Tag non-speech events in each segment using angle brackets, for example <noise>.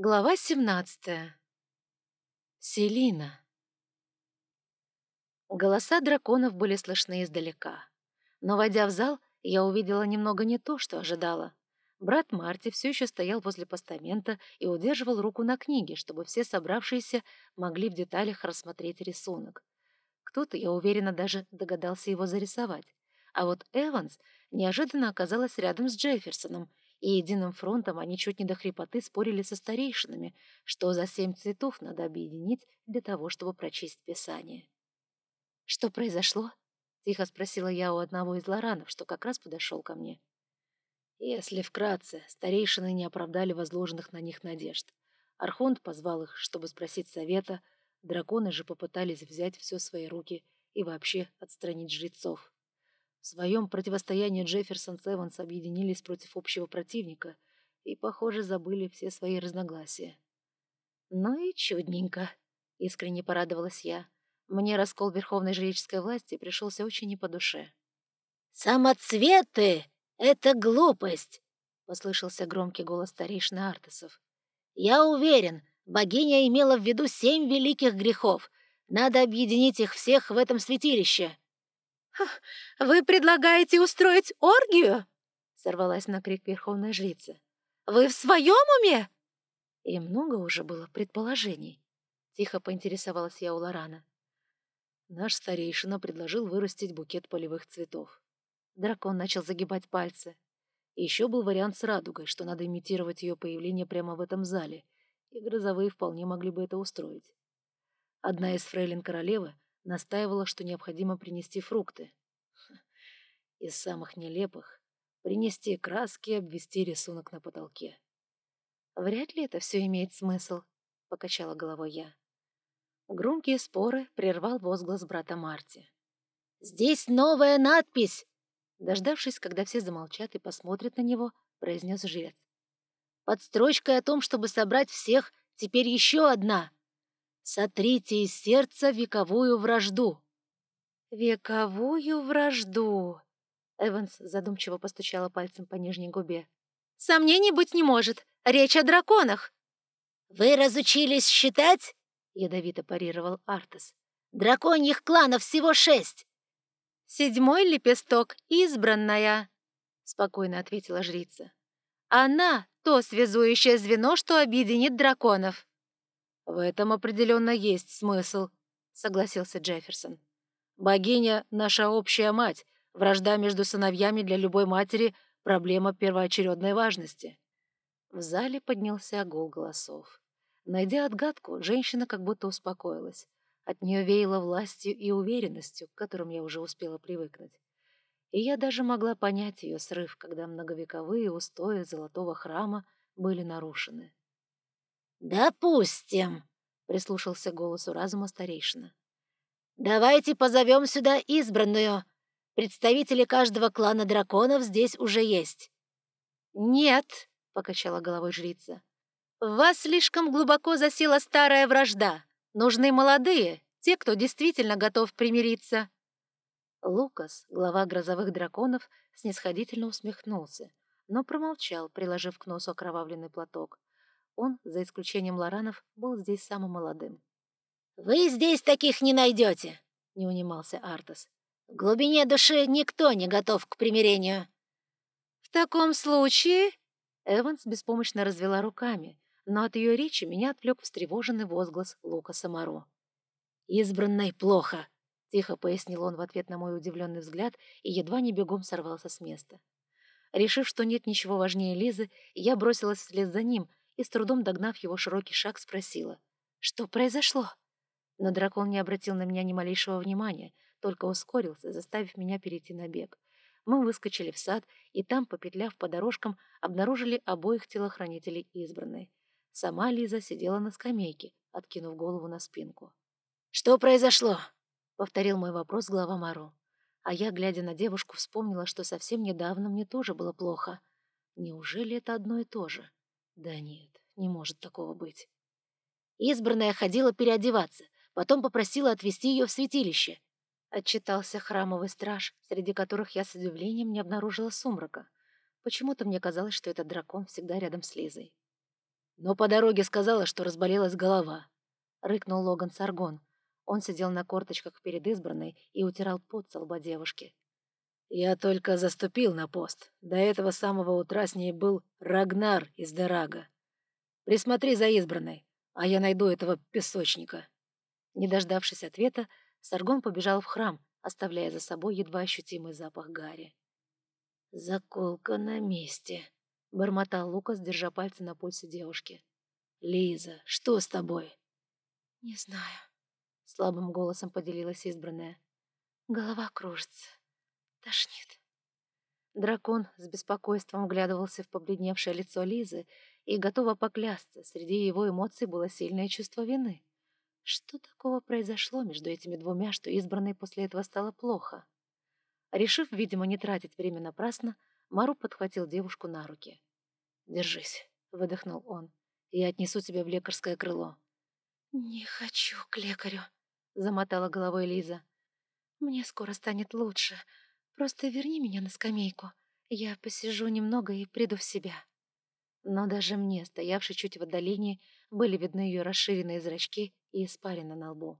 Глава 17. Селина. Голоса драконов были слышны издалека. Но, войдя в зал, я увидела немного не то, что ожидала. Брат Марти все еще стоял возле постамента и удерживал руку на книге, чтобы все собравшиеся могли в деталях рассмотреть рисунок. Кто-то, я уверена, даже догадался его зарисовать. А вот Эванс неожиданно оказалась рядом с Джефферсоном — и единым фронтом они чуть не до хрипоты спорили со старейшинами, что за семь цветов надо объединить для того, чтобы прочесть Писание. «Что произошло?» — тихо спросила я у одного из лоранов, что как раз подошел ко мне. Если вкратце, старейшины не оправдали возложенных на них надежд. Архонт позвал их, чтобы спросить совета, драконы же попытались взять все в свои руки и вообще отстранить жрецов. Своем противостоянии Джефферсон с Эванс объединились против общего противника и, похоже, забыли все свои разногласия. «Ну и чудненько», — искренне порадовалась я. Мне раскол верховной жреческой власти пришелся очень не по душе. «Самоцветы — это глупость!» — послышался громкий голос старейшины Артесов. «Я уверен, богиня имела в виду семь великих грехов. Надо объединить их всех в этом святилище». «Вы предлагаете устроить оргию?» — сорвалась на крик верховная жрица. «Вы в своем уме?» И много уже было предположений. Тихо поинтересовалась я у Лорана. Наш старейшина предложил вырастить букет полевых цветов. Дракон начал загибать пальцы. Еще был вариант с радугой, что надо имитировать ее появление прямо в этом зале, и грозовые вполне могли бы это устроить. Одна из фрейлин королевы настаивала, что необходимо принести фрукты. <laughs> Из самых нелепых — принести краски и обвести рисунок на потолке. «Вряд ли это все имеет смысл», — покачала головой я. Громкие споры прервал возглас брата Марти. «Здесь новая надпись!» Дождавшись, когда все замолчат и посмотрят на него, произнес жрец. «Под строчкой о том, чтобы собрать всех, теперь еще одна. Сотрите из сердца вековую вражду». «Вековую вражду!» Эванс задумчиво постучала пальцем по нижней губе. «Сомнений быть не может. Речь о драконах!» «Вы разучились считать?» — ядовито парировал Артес. «Драконьих кланов всего шесть!» «Седьмой лепесток — избранная!» — спокойно ответила жрица. «Она — то связующее звено, что объединит драконов!» «В этом определенно есть смысл», — согласился Джефферсон. «Богиня — наша общая мать, вражда между сыновьями для любой матери — проблема первоочередной важности». В зале поднялся гул голосов. Найдя отгадку, женщина как будто успокоилась. От нее веяло властью и уверенностью, к которым я уже успела привыкнуть. И я даже могла понять ее срыв, когда многовековые устои золотого храма были нарушены. «Допустим», — прислушался голосу разума старейшина. «Давайте позовем сюда избранную. Представители каждого клана драконов здесь уже есть». «Нет», — покачала головой жрица. «В вас слишком глубоко засела старая вражда. Нужны молодые, те, кто действительно готов примириться». Лукас, глава грозовых драконов, снисходительно усмехнулся, но промолчал, приложив к носу окровавленный платок. Он, за исключением Лоранов, был здесь самым молодым. «Вы здесь таких не найдете!» — не унимался Артас. «В глубине души никто не готов к примирению». «В таком случае...» Эванс беспомощно развела руками, но от ее речи меня отвлек встревоженный возглас Лука Самаро. «Избранной плохо», — тихо пояснил он в ответ на мой удивленный взгляд и едва не бегом сорвался с места. Решив, что нет ничего важнее Лизы, я бросилась вслед за ним, и, с трудом догнав его широкий шаг, спросила, «Что произошло?» Но дракон не обратил на меня ни малейшего внимания, только ускорился, заставив меня перейти на бег. Мы выскочили в сад, и там, попетляв по дорожкам, обнаружили обоих телохранителей избранной. Сама Лиза сидела на скамейке, откинув голову на спинку. «Что произошло?» — повторил мой вопрос глава Мару. А я, глядя на девушку, вспомнила, что совсем недавно мне тоже было плохо. Неужели это одно и то же? Да нет, не может такого быть. Избранная ходила переодеваться, потом попросила отвезти ее в святилище. Отчитался храмовый страж, среди которых я с удивлением не обнаружила сумрака. Почему-то мне казалось, что этот дракон всегда рядом с Лизой. но по дороге сказала, что разболелась голова», — рыкнул Логан Саргон. Он сидел на корточках перед избранной и утирал пот со лба девушки. «Я только заступил на пост. До этого самого утра с ней был Рагнар из Дерага. Присмотри за избранной, а я найду этого песочника». Не дождавшись ответа, Саргон побежал в храм, оставляя за собой едва ощутимый запах гари. «Заколка на месте», — бормотал Лукас, держа пальцы на пульсе девушки. «Лиза, что с тобой?» «Не знаю», — слабым голосом поделилась избранная. «Голова кружится. Тошнит». Дракон с беспокойством вглядывался в побледневшее лицо Лизы и, готова поклясться, среди его эмоций было сильное чувство вины. Что такого произошло между этими двумя, что избранной после этого стало плохо? Решив, видимо, не тратить время напрасно, Мару подхватил девушку на руки. «Держись», — выдохнул он. «Я отнесу тебя в лекарское крыло». «Не хочу к лекарю», — замотала головой Лиза. «Мне скоро станет лучше. Просто верни меня на скамейку. Я посижу немного и приду в себя». Но даже мне, стоявшей чуть в отдалении, были видны ее расширенные зрачки и испарина на лбу.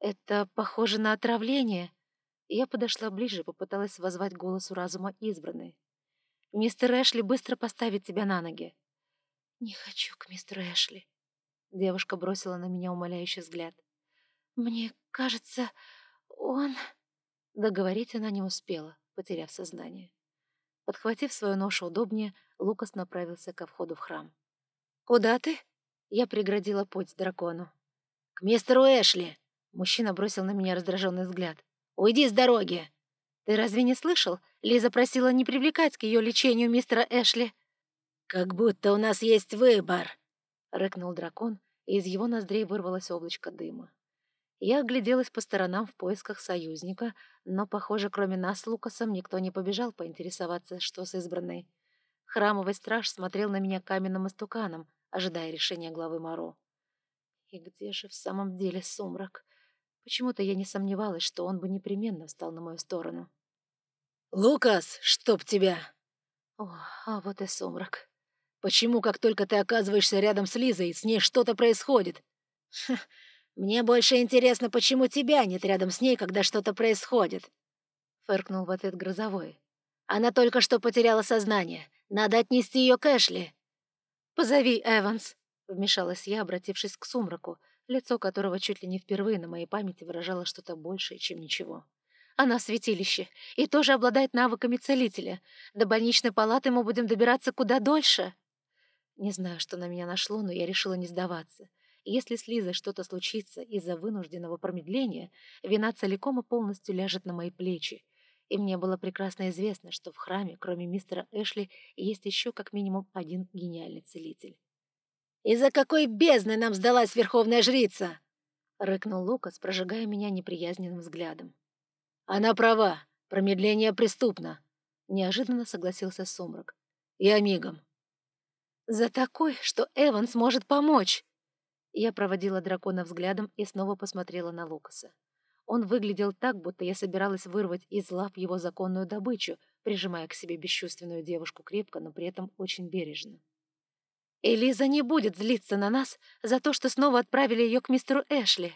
«Это похоже на отравление», я подошла ближе попыталась возвать голосу разума избранной. «Мистер Эшли быстро поставит тебя на ноги». «Не хочу к мистеру Эшли». Девушка бросила на меня умоляющий взгляд. «Мне кажется, он...» Договорить она не успела, потеряв сознание. Подхватив свою ношу удобнее, Лукас направился ко входу в храм. «Куда ты?» Я преградила путь дракону. «К мистеру Эшли!» Мужчина бросил на меня раздраженный взгляд. Уйди с дороги!» «Ты разве не слышал? Лиза просила не привлекать к ее лечению мистера Эшли». «Как будто у нас есть выбор!» — рыкнул дракон, и из его ноздрей вырвалось облачко дыма. Я огляделась по сторонам в поисках союзника, но, похоже, кроме нас с Лукасом, никто не побежал поинтересоваться, что с избранной. Храмовый страж смотрел на меня каменным истуканом, ожидая решения главы Моро. И где же в самом деле сумрак? Почему-то я не сомневалась, что он бы непременно встал на мою сторону. «Лукас, чтоб тебя!» О, а вот и сумрак. «Почему, как только ты оказываешься рядом с Лизой, с ней что-то происходит?» «Мне больше интересно, почему тебя нет рядом с ней, когда что-то происходит?» Фыркнул в ответ Грозовой. «Она только что потеряла сознание. Надо отнести ее к Эшли». «Позови Эванс», — вмешалась я, обратившись к сумраку, лицо которого чуть ли не впервые на моей памяти выражало что-то большее, чем ничего. Она в святилище и тоже обладает навыками целителя. До больничной палаты мы будем добираться куда дольше. Не знаю, что на меня нашло, но я решила не сдаваться. Если с Лизой что-то случится из-за вынужденного промедления, вина целиком и полностью ляжет на мои плечи. И мне было прекрасно известно, что в храме, кроме мистера Эшли, есть еще как минимум один гениальный целитель. «Из-за какой бездны нам сдалась верховная жрица?» — рыкнул Лукас, прожигая меня неприязненным взглядом. «Она права. Промедление преступно», — неожиданно согласился Сумрак. «Я мигом». «За такой, что Эван сможет помочь!» Я проводила дракона взглядом и снова посмотрела на Лукаса. Он выглядел так, будто я собиралась вырвать из лап его законную добычу, прижимая к себе бесчувственную девушку крепко, но при этом очень бережно. Элиза не будет злиться на нас за то, что снова отправили ее к мистеру Эшли.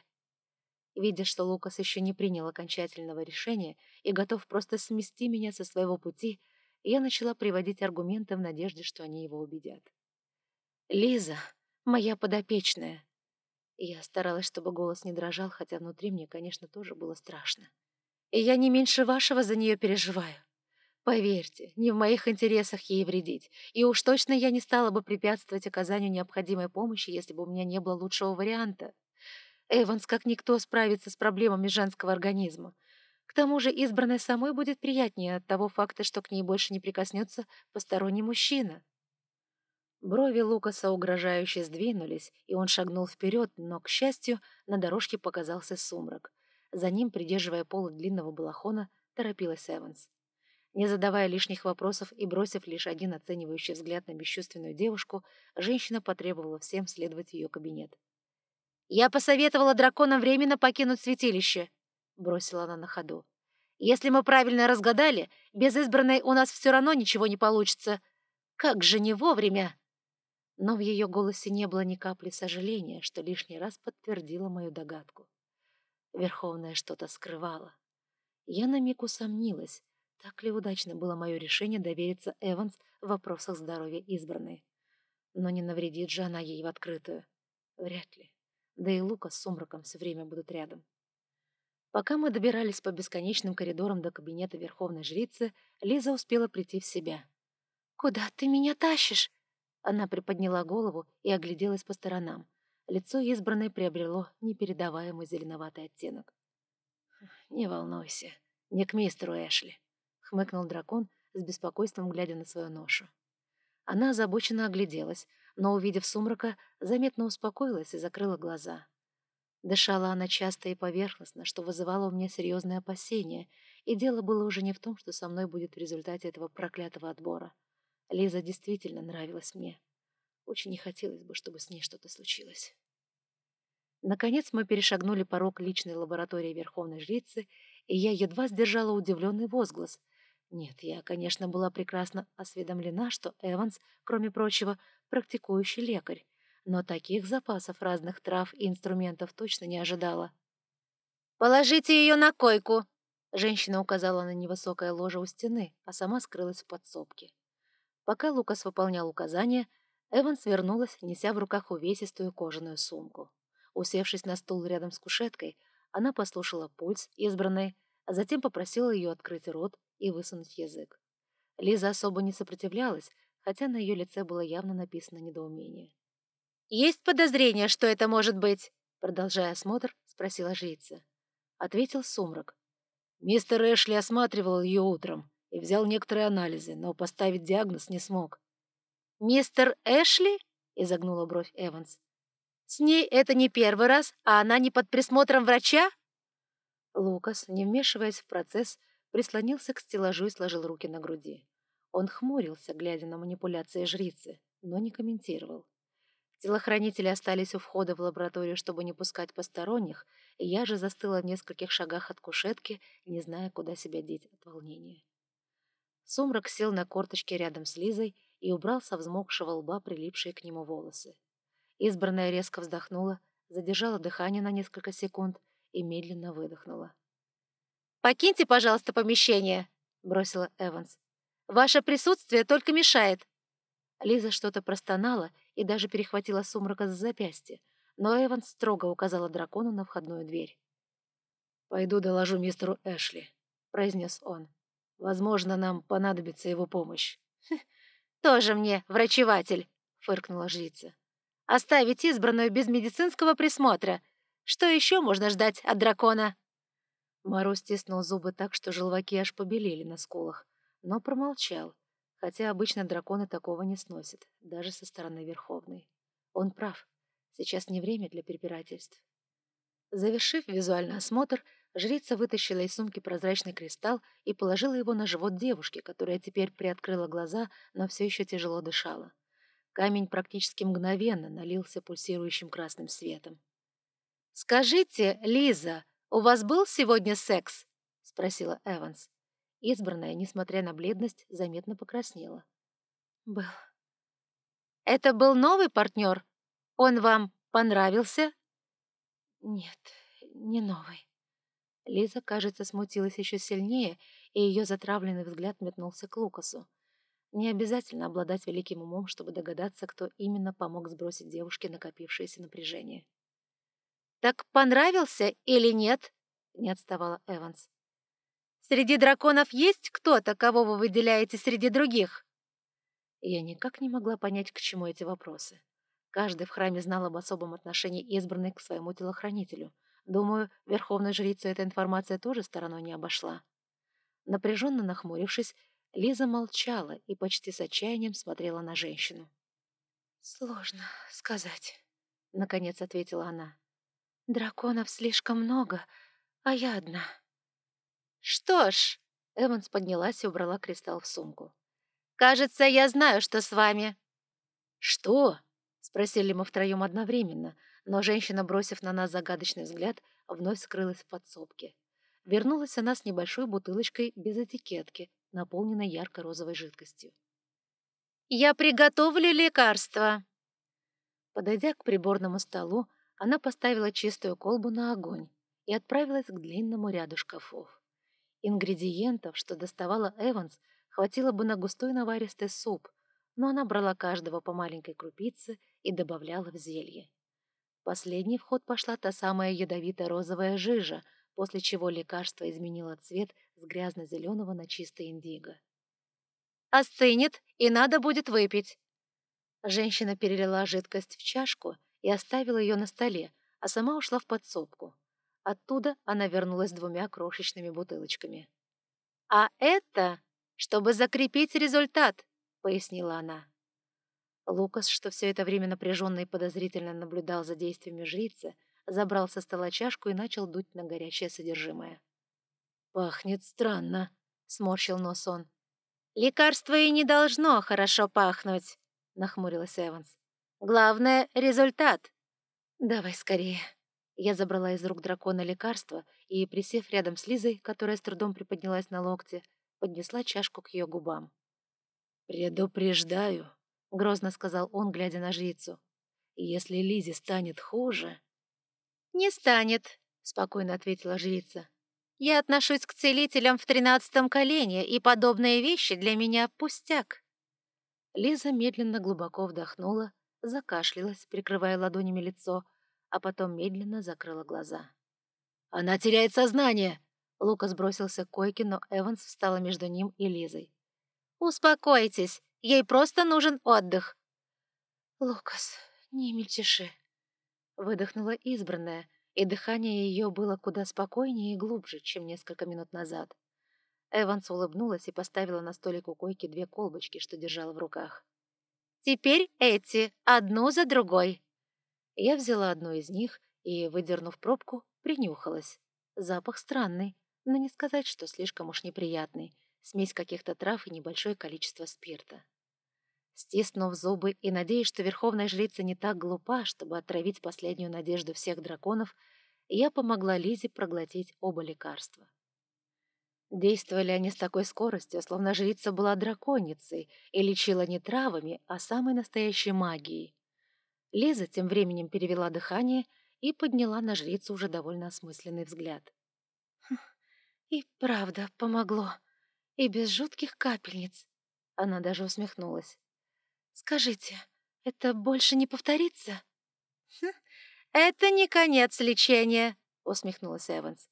Видя, что Лукас еще не принял окончательного решения и готов просто смести меня со своего пути, я начала приводить аргументы в надежде, что они его убедят. «Лиза, моя подопечная». Я старалась, чтобы голос не дрожал, хотя внутри мне, конечно, тоже было страшно. «И я не меньше вашего за нее переживаю. Поверьте, не в моих интересах ей вредить, и уж точно я не стала бы препятствовать оказанию необходимой помощи, если бы у меня не было лучшего варианта. Эванс как никто справится с проблемами женского организма. К тому же избранной самой будет приятнее от того факта, что к ней больше не прикоснется посторонний мужчина. Брови Лукаса угрожающе сдвинулись, и он шагнул вперед, но, к счастью, на дорожке показался сумрак. За ним, придерживая полу длинного балахона, торопилась Эванс. Не задавая лишних вопросов и бросив лишь один оценивающий взгляд на бесчувственную девушку, женщина потребовала всем следовать в ее кабинет. «Я посоветовала драконам временно покинуть святилище», — бросила она на ходу. «Если мы правильно разгадали, без избранной у нас все равно ничего не получится. Как же не вовремя!» Но в ее голосе не было ни капли сожаления, что лишний раз подтвердило мою догадку. Верховная что-то скрывала. Я на миг усомнилась, так ли удачно было мое решение довериться Эванс в вопросах здоровья избранной. Но не навредит же она ей в открытую. Вряд ли. Да и Лука с Сумраком все время будут рядом. Пока мы добирались по бесконечным коридорам до кабинета Верховной Жрицы, Лиза успела прийти в себя. «Куда ты меня тащишь?» Она приподняла голову и огляделась по сторонам. Лицо избранной приобрело непередаваемый зеленоватый оттенок. «Не волнуйся, не к мистеру Эшли», — хмыкнул дракон с беспокойством, глядя на свою ношу. Она озабоченно огляделась, но, увидев сумрака, заметно успокоилась и закрыла глаза. Дышала она часто и поверхностно, что вызывало у меня серьезные опасения, и дело было уже не в том, что со мной будет в результате этого проклятого отбора. Лиза действительно нравилась мне. Очень не хотелось бы, чтобы с ней что-то случилось. Наконец мы перешагнули порог личной лаборатории Верховной Жрицы, и я едва сдержала удивленный возглас. Нет, я, конечно, была прекрасно осведомлена, что Эванс, кроме прочего, практикующий лекарь, но таких запасов разных трав и инструментов точно не ожидала. «Положите ее на койку!» Женщина указала на невысокое ложе у стены, а сама скрылась в подсобке. Пока Лукас выполнял указания, Эван свернулась, неся в руках увесистую кожаную сумку. Усевшись на стул рядом с кушеткой, она послушала пульс избранной, а затем попросила ее открыть рот и высунуть язык. Лиза особо не сопротивлялась, хотя на ее лице было явно написано недоумение. «Есть подозрение, что это может быть?» Продолжая осмотр, спросила жрица. Ответил сумрак. Мистер Эшли осматривал ее утром и взял некоторые анализы, но поставить диагноз не смог. «Мистер Эшли?» — изогнула бровь Эванс. «С ней это не первый раз, а она не под присмотром врача?» Лукас, не вмешиваясь в процесс, прислонился к стеллажу и сложил руки на груди. Он хмурился, глядя на манипуляции жрицы, но не комментировал. Телохранители остались у входа в лабораторию, чтобы не пускать посторонних, и я же застыла в нескольких шагах от кушетки, не зная, куда себя деть от волнения. Сумрак сел на корточке рядом с Лизой и убрал со взмокшего лба прилипшие к нему волосы. Избранная резко вздохнула, задержала дыхание на несколько секунд и медленно выдохнула. «Покиньте, пожалуйста, помещение», — бросила Эванс. «Ваше присутствие только мешает». Лиза что-то простонала и даже перехватила сумрака за запястье, но Эванс строго указала дракону на входную дверь. «Пойду доложу мистеру Эшли», — произнес он. «Возможно, нам понадобится его помощь». «Тоже мне врачеватель», — фыркнула жрица. «Оставить избранную без медицинского присмотра. Что еще можно ждать от дракона?» Маро стиснул зубы так, что желваки аж побелели на скулах, но промолчал, хотя обычно драконы такого не сносят, даже со стороны Верховной. Он прав. Сейчас не время для препирательств. Завершив визуальный осмотр, жрица вытащила из сумки прозрачный кристалл и положила его на живот девушки, которая теперь приоткрыла глаза, но все еще тяжело дышала. Камень практически мгновенно налился пульсирующим красным светом. «Скажите, Лиза, у вас был сегодня секс?» — спросила Эванс. Избранная, несмотря на бледность, заметно покраснела. «Был». «Это был новый партнер? Он вам понравился?» «Нет, не новый». Лиза, кажется, смутилась еще сильнее, и ее затравленный взгляд метнулся к Лукасу. Не обязательно обладать великим умом, чтобы догадаться, кто именно помог сбросить девушке накопившееся напряжение. «Так понравился или нет?» — не отставала Эванс. Среди драконов есть кто-то, кого вы выделяете среди других?» Я никак не могла понять, к чему эти вопросы. Каждый в храме знал об особом отношении избранной к своему телохранителю. Думаю, верховной жрицу эта информация тоже стороной не обошла. Напряженно нахмурившись, Лиза молчала и почти с отчаянием смотрела на женщину. «Сложно сказать», — наконец ответила она. «Драконов слишком много, а я одна». «Что ж...» — Эванс поднялась и убрала кристалл в сумку. «Кажется, я знаю, что с вами». «Что?» — спросили мы втроем одновременно, но женщина, бросив на нас загадочный взгляд, вновь скрылась в подсобке. Вернулась она с небольшой бутылочкой без этикетки, наполненной ярко-розовой жидкостью. «Я приготовлю лекарство», Подойдя к приборному столу, она поставила чистую колбу на огонь и отправилась к длинному ряду шкафов. Ингредиентов, что доставала Эванс, хватило бы на густой наваристый суп, но она брала каждого по маленькой крупице и добавляла в зелье. Последний в ход пошла та самая ядовито-розовая жижа, после чего лекарство изменило цвет с грязно-зеленого на чисто индиго. «Остынет, и надо будет выпить!» Женщина перелила жидкость в чашку и оставила ее на столе, а сама ушла в подсобку. Оттуда она вернулась двумя крошечными бутылочками. «А это, чтобы закрепить результат», — пояснила она. Лукас, что все это время напряженно и подозрительно наблюдал за действиями жрицы, забрал со стола чашку и начал дуть на горячее содержимое. «Пахнет странно», — сморщил нос он. «Лекарство и не должно хорошо пахнуть», — нахмурилась Эванс. «Главное — результат». «Давай скорее». Я забрала из рук дракона лекарство и, присев рядом с Лизой, которая с трудом приподнялась на локте, поднесла чашку к ее губам. «Предупреждаю», — грозно сказал он, глядя на жрицу. «Если Лизе станет хуже...» «Не станет», — спокойно ответила жрица. «Я отношусь к целителям в тринадцатом колене, и подобные вещи для меня пустяк». Лиза медленно глубоко вдохнула, закашлялась, прикрывая ладонями лицо, а потом медленно закрыла глаза. «Она теряет сознание!» Лукас бросился к койке, но Эванс встала между ним и Лизой. «Успокойтесь, ей просто нужен отдых». «Лукас, не мельтеши», — выдохнула избранная, и дыхание ее было куда спокойнее и глубже, чем несколько минут назад. Эванс улыбнулась и поставила на столик у койки две колбочки, что держала в руках. «Теперь эти, одну за другой», я взяла одну из них и, выдернув пробку, принюхалась. Запах странный, но не сказать, что слишком уж неприятный. Смесь каких-то трав и небольшое количество спирта. Стиснув зубы и надеясь, что верховная жрица не так глупа, чтобы отравить последнюю надежду всех драконов, я помогла Лизе проглотить оба лекарства. Действовали они с такой скоростью, словно жрица была драконицей и лечила не травами, а самой настоящей магией. Лиза тем временем перевела дыхание и подняла на жрицу уже довольно осмысленный взгляд. «Хм, «И правда помогло. И без жутких капельниц». Она даже усмехнулась. «Скажите, это больше не повторится?» хм, «Это не конец лечения», — усмехнулась Эванс.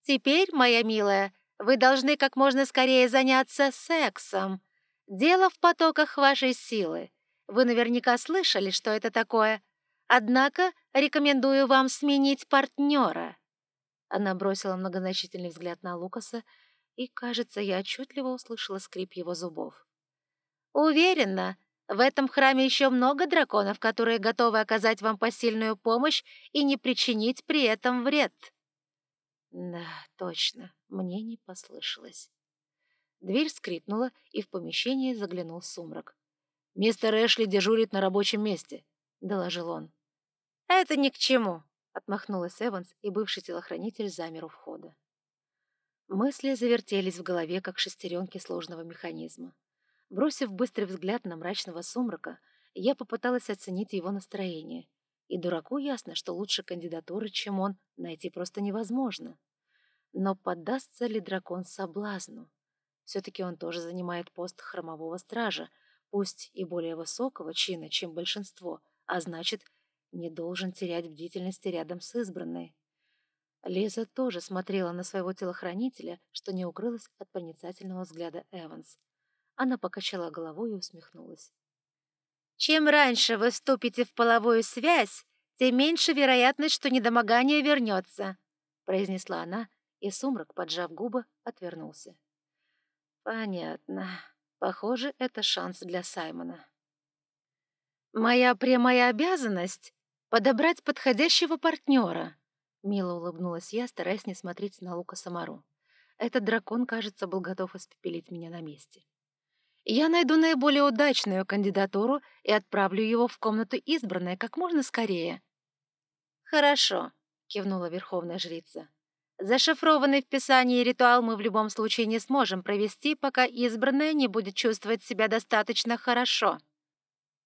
«Теперь, моя милая, вы должны как можно скорее заняться сексом. Дело в потоках вашей силы. Вы наверняка слышали, что это такое. Однако рекомендую вам сменить партнера». Она бросила многозначительный взгляд на Лукаса, и, кажется, я отчетливо услышала скрип его зубов. «Уверена, в этом храме еще много драконов, которые готовы оказать вам посильную помощь и не причинить при этом вред». Да, точно, мне не послышалось. Дверь скрипнула, и в помещение заглянул сумрак. «Мистер Эшли дежурит на рабочем месте», — доложил он. «Это ни к чему», — отмахнулась Эванс, и бывший телохранитель замер у входа. Мысли завертелись в голове, как шестеренки сложного механизма. Бросив быстрый взгляд на мрачного сумрака, я попыталась оценить его настроение. И дураку ясно, что лучше кандидатуры, чем он, найти просто невозможно. Но поддастся ли дракон соблазну? Все-таки он тоже занимает пост хромового стража, пусть и более высокого чина, чем большинство, а значит, не должен терять бдительности рядом с избранной. Лиза тоже смотрела на своего телохранителя, что не укрылась от проницательного взгляда Эванс. Она покачала головой и усмехнулась. «Чем раньше вы вступите в половую связь, тем меньше вероятность, что недомогание вернется», произнесла она, и сумрак, поджав губы, отвернулся. «Понятно», Похоже, это шанс для Саймона. «Моя прямая обязанность — подобрать подходящего партнера», — мило улыбнулась я, стараясь не смотреть на Лука Самару. Этот дракон, кажется, был готов испепелить меня на месте. «Я найду наиболее удачную кандидатуру и отправлю его в комнату избранная как можно скорее». «Хорошо», — кивнула верховная жрица. Зашифрованный в Писании ритуал мы в любом случае не сможем провести, пока избранная не будет чувствовать себя достаточно хорошо.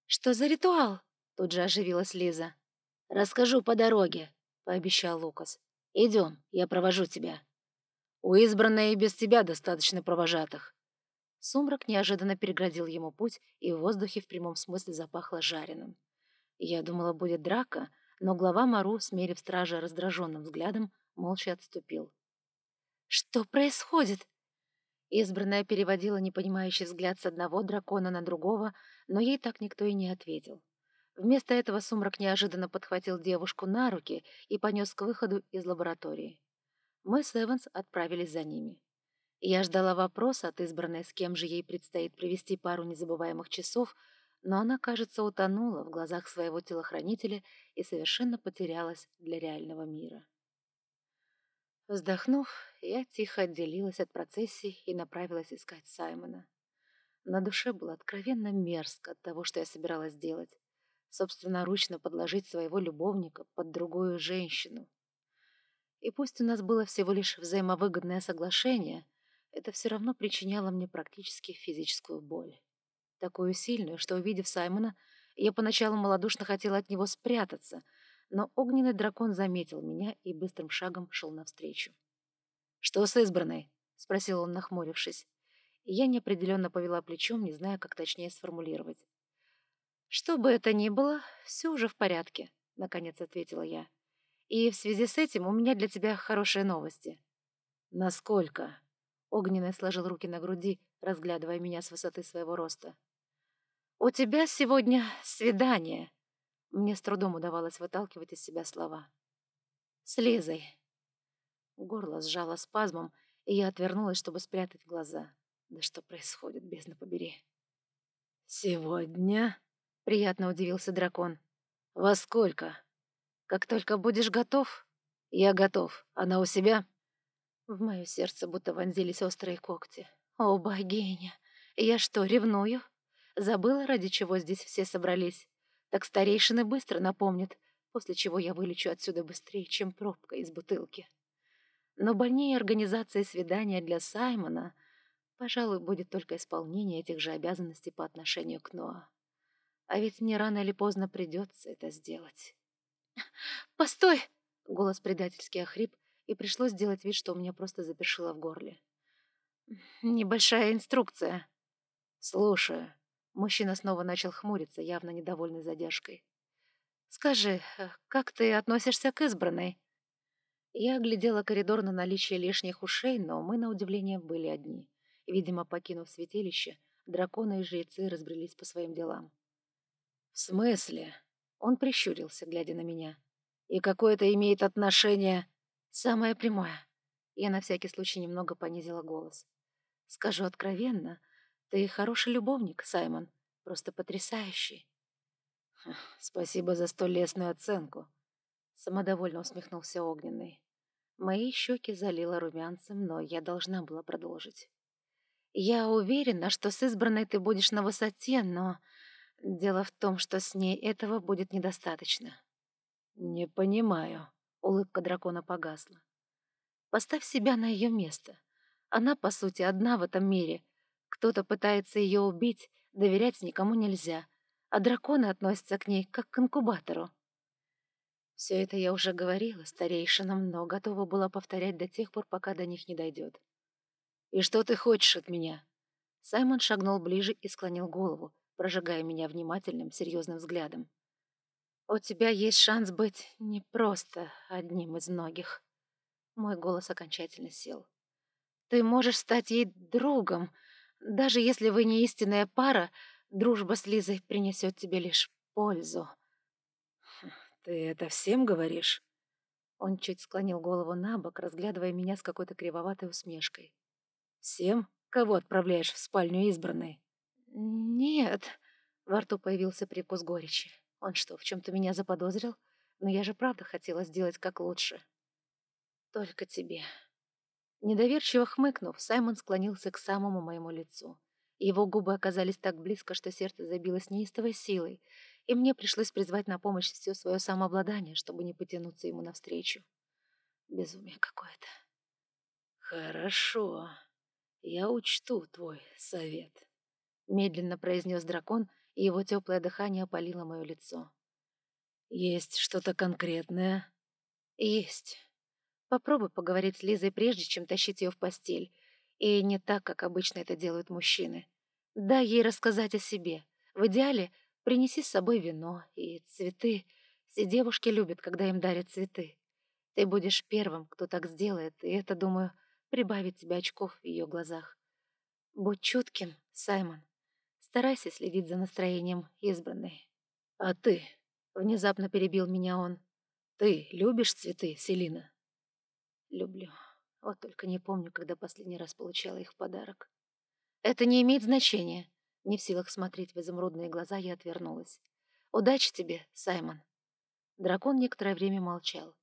«Что за ритуал?» Тут же оживилась Лиза. «Расскажу по дороге», — пообещал Лукас. «Идем, я провожу тебя». «У избранной и без тебя достаточно провожатых». Сумрак неожиданно переградил ему путь, и в воздухе в прямом смысле запахло жареным. Я думала, будет драка, но глава Мару, смерив стража раздраженным взглядом, молча отступил. «Что происходит?» Избранная переводила непонимающий взгляд с одного дракона на другого, но ей так никто и не ответил. Вместо этого сумрак неожиданно подхватил девушку на руки и понес к выходу из лаборатории. Мы с Эванс отправились за ними. Я ждала вопроса от избранной, с кем же ей предстоит провести пару незабываемых часов, но она, кажется, утонула в глазах своего телохранителя и совершенно потерялась для реального мира. Вздохнув, я тихо отделилась от процессии и направилась искать Саймона. На душе было откровенно мерзко от того, что я собиралась сделать. Собственноручно подложить своего любовника под другую женщину. И пусть у нас было всего лишь взаимовыгодное соглашение, это все равно причиняло мне практически физическую боль. Такую сильную, что, увидев Саймона, я поначалу малодушно хотела от него спрятаться — но огненный дракон заметил меня и быстрым шагом шел навстречу. «Что с избранной?» — спросил он, нахмурившись. я неопределенно повела плечом, не зная, как точнее сформулировать. «Что бы это ни было, все уже в порядке», — наконец ответила я. «И в связи с этим у меня для тебя хорошие новости». «Насколько?» — Огненный сложил руки на груди, разглядывая меня с высоты своего роста. «У тебя сегодня свидание», мне с трудом удавалось выталкивать из себя слова. «С Лизой». Горло сжало спазмом, и я отвернулась, чтобы спрятать глаза. Да что происходит, бездна побери. «Сегодня?» — приятно удивился дракон. «Во сколько?» «Как только будешь готов?» «Я готов. Она у себя?» В мое сердце будто вонзились острые когти. «О, богиня! Я что, ревную? Забыла, ради чего здесь все собрались? Так старейшины быстро напомнят, после чего я вылечу отсюда быстрее, чем пробка из бутылки. Но больнее организации свидания для Саймона, пожалуй, будет только исполнение этих же обязанностей по отношению к Ноа. А ведь мне рано или поздно придется это сделать. «Постой!» — голос предательски охрип, и пришлось сделать вид, что у меня просто запершило в горле. «Небольшая инструкция». «Слушаю». Мужчина снова начал хмуриться, явно недовольный задержкой. «Скажи, э, как ты относишься к избранной?» Я оглядела коридор на наличие лишних ушей, но мы, на удивление, были одни. Видимо, покинув святилище, драконы и жрецы разбрелись по своим делам. «В смысле?» Он прищурился, глядя на меня. «И какое это имеет отношение?» «Самое прямое». Я на всякий случай немного понизила голос. «Скажу откровенно, — ты хороший любовник, Саймон, просто потрясающий. Спасибо за столь лестную оценку. Самодовольно усмехнулся Огненный. Мои щеки залило румянцем, но я должна была продолжить. Я уверена, что с избранной ты будешь на высоте, но дело в том, что с ней этого будет недостаточно. Не понимаю. Улыбка дракона погасла. Поставь себя на ее место. Она, по сути, одна в этом мире — кто-то пытается ее убить, доверять никому нельзя, а драконы относятся к ней как к инкубатору. Все это я уже говорила старейшинам, но готова была повторять до тех пор, пока до них не дойдет. «И что ты хочешь от меня?» Саймон шагнул ближе и склонил голову, прожигая меня внимательным, серьезным взглядом. «У тебя есть шанс быть не просто одним из многих». Мой голос окончательно сел. «Ты можешь стать ей другом, даже если вы не истинная пара, дружба с Лизой принесет тебе лишь пользу. Ты это всем говоришь? Он чуть склонил голову на бок, разглядывая меня с какой-то кривоватой усмешкой. Всем? Кого отправляешь в спальню избранной? Нет. Во рту появился прикус горечи. Он что, в чем-то меня заподозрил? Но я же правда хотела сделать как лучше. Только тебе. Недоверчиво хмыкнув, Саймон склонился к самому моему лицу. Его губы оказались так близко, что сердце забилось неистовой силой, и мне пришлось призвать на помощь все свое самообладание, чтобы не потянуться ему навстречу. Безумие какое-то. «Хорошо, я учту твой совет», — медленно произнес дракон, и его теплое дыхание опалило мое лицо. Есть что-то конкретное? Есть. Попробуй поговорить с Лизой, прежде чем тащить ее в постель. И не так, как обычно это делают мужчины. Дай ей рассказать о себе. В идеале принеси с собой вино и цветы. Все девушки любят, когда им дарят цветы. Ты будешь первым, кто так сделает, и это, думаю, прибавит тебе очков в ее глазах. Будь чутким, Саймон. Старайся следить за настроением избранной. А ты? Внезапно перебил меня он. Ты любишь цветы, Селина? Люблю. Вот только не помню, когда последний раз получала их в подарок. Это не имеет значения. Не в силах смотреть в изумрудные глаза, я отвернулась. Удачи тебе, Саймон. Дракон некоторое время молчал.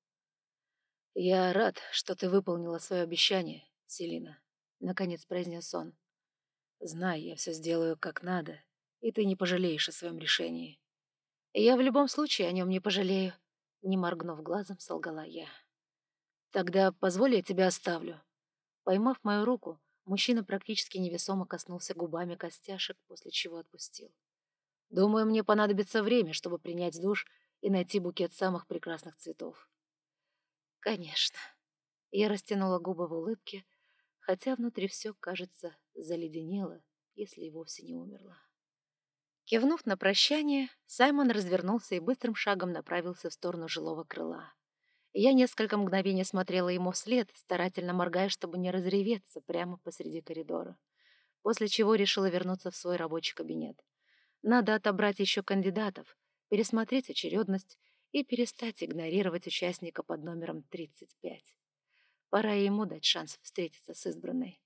«Я рад, что ты выполнила свое обещание, Селина», — наконец произнес он. «Знай, я все сделаю как надо, и ты не пожалеешь о своем решении». «Я в любом случае о нем не пожалею», — не моргнув глазом, солгала я. «Тогда позволь я тебя оставлю». Поймав мою руку, мужчина практически невесомо коснулся губами костяшек, после чего отпустил. «Думаю, мне понадобится время, чтобы принять душ и найти букет самых прекрасных цветов». «Конечно». Я растянула губы в улыбке, хотя внутри все, кажется, заледенело, если и вовсе не умерло. Кивнув на прощание, Саймон развернулся и быстрым шагом направился в сторону жилого крыла. Я несколько мгновений смотрела ему вслед, старательно моргая, чтобы не разреветься прямо посреди коридора, после чего решила вернуться в свой рабочий кабинет. Надо отобрать еще кандидатов, пересмотреть очередность и перестать игнорировать участника под номером 35. Пора ему дать шанс встретиться с избранной.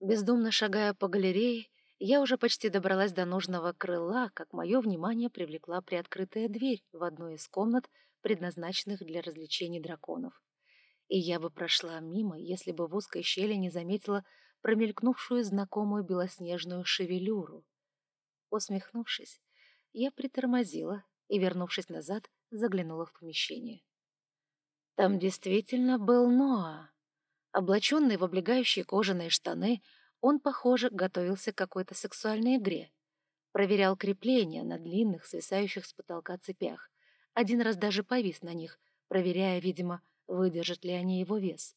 Бездумно шагая по галерее, я уже почти добралась до нужного крыла, как мое внимание привлекла приоткрытая дверь в одну из комнат, предназначенных для развлечений драконов. И я бы прошла мимо, если бы в узкой щели не заметила промелькнувшую знакомую белоснежную шевелюру. Усмехнувшись, я притормозила и, вернувшись назад, заглянула в помещение. Там действительно был Ноа. Облаченный в облегающие кожаные штаны, он, похоже, готовился к какой-то сексуальной игре. Проверял крепления на длинных, свисающих с потолка цепях. Один раз даже повис на них, проверяя, видимо, выдержат ли они его вес.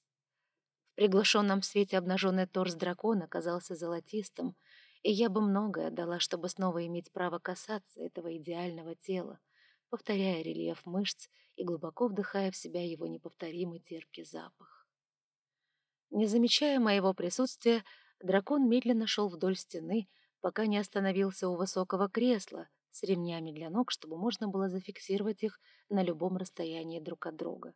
В приглушенном свете обнаженный торс дракона казался золотистым, и я бы многое дала, чтобы снова иметь право касаться этого идеального тела, повторяя рельеф мышц и глубоко вдыхая в себя его неповторимый терпкий запах. Не замечая моего присутствия, дракон медленно шел вдоль стены, пока не остановился у высокого кресла с ремнями для ног, чтобы можно было зафиксировать их на любом расстоянии друг от друга.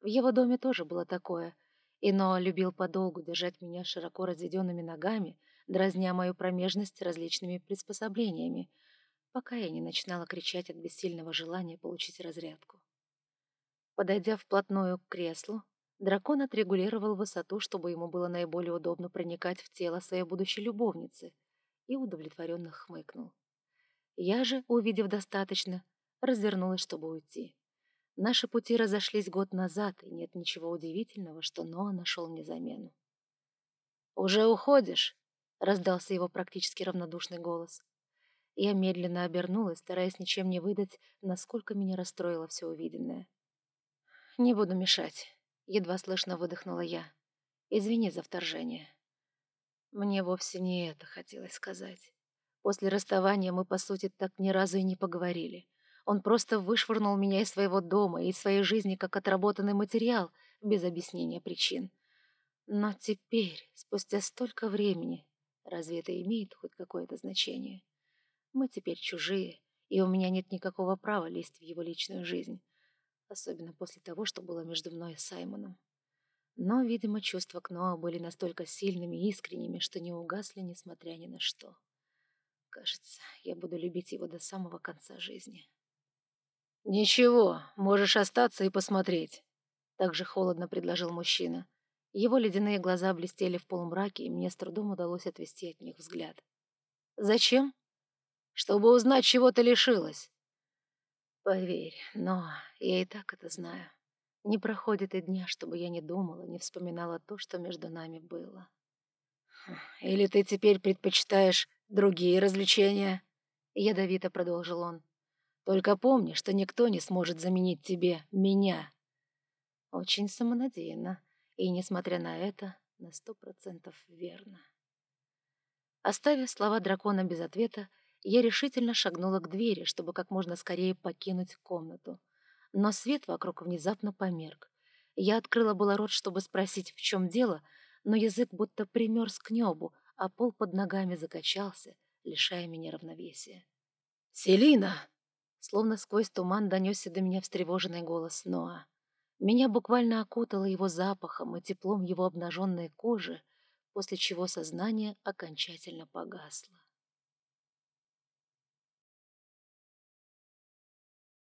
В его доме тоже было такое, и Ноа любил подолгу держать меня широко разведенными ногами, дразня мою промежность различными приспособлениями, пока я не начинала кричать от бессильного желания получить разрядку. Подойдя вплотную к креслу, дракон отрегулировал высоту, чтобы ему было наиболее удобно проникать в тело своей будущей любовницы, и удовлетворенно хмыкнул. Я же, увидев достаточно, развернулась, чтобы уйти. Наши пути разошлись год назад, и нет ничего удивительного, что Ноа нашел мне замену. «Уже уходишь?» — раздался его практически равнодушный голос. Я медленно обернулась, стараясь ничем не выдать, насколько меня расстроило все увиденное. «Не буду мешать», — едва слышно выдохнула я. «Извини за вторжение». Мне вовсе не это хотелось сказать. После расставания мы, по сути, так ни разу и не поговорили. Он просто вышвырнул меня из своего дома и из своей жизни как отработанный материал, без объяснения причин. Но теперь, спустя столько времени, Разве это имеет хоть какое-то значение? Мы теперь чужие, и у меня нет никакого права лезть в его личную жизнь. Особенно после того, что было между мной и Саймоном. Но, видимо, чувства к Ноа были настолько сильными и искренними, что не угасли, несмотря ни на что. Кажется, я буду любить его до самого конца жизни. «Ничего, можешь остаться и посмотреть», — также холодно предложил мужчина. Его ледяные глаза блестели в полумраке, и мне с трудом удалось отвести от них взгляд. «Зачем?» «Чтобы узнать, чего ты лишилась». «Поверь, но я и так это знаю. Не проходит и дня, чтобы я не думала, не вспоминала то, что между нами было». «Хм, «Или ты теперь предпочитаешь другие развлечения?» Ядовито продолжил он. Только помни, что никто не сможет заменить тебе меня». Очень самонадеянно, и, несмотря на это, на сто процентов верно. Оставив слова дракона без ответа, я решительно шагнула к двери, чтобы как можно скорее покинуть комнату. Но свет вокруг внезапно померк. Я открыла было рот, чтобы спросить, в чем дело, но язык будто примерз к небу, а пол под ногами закачался, лишая меня равновесия. «Селина!» Словно сквозь туман донесся до меня встревоженный голос Ноа. Меня буквально окутало его запахом и теплом его обнаженной кожи, после чего сознание окончательно погасло.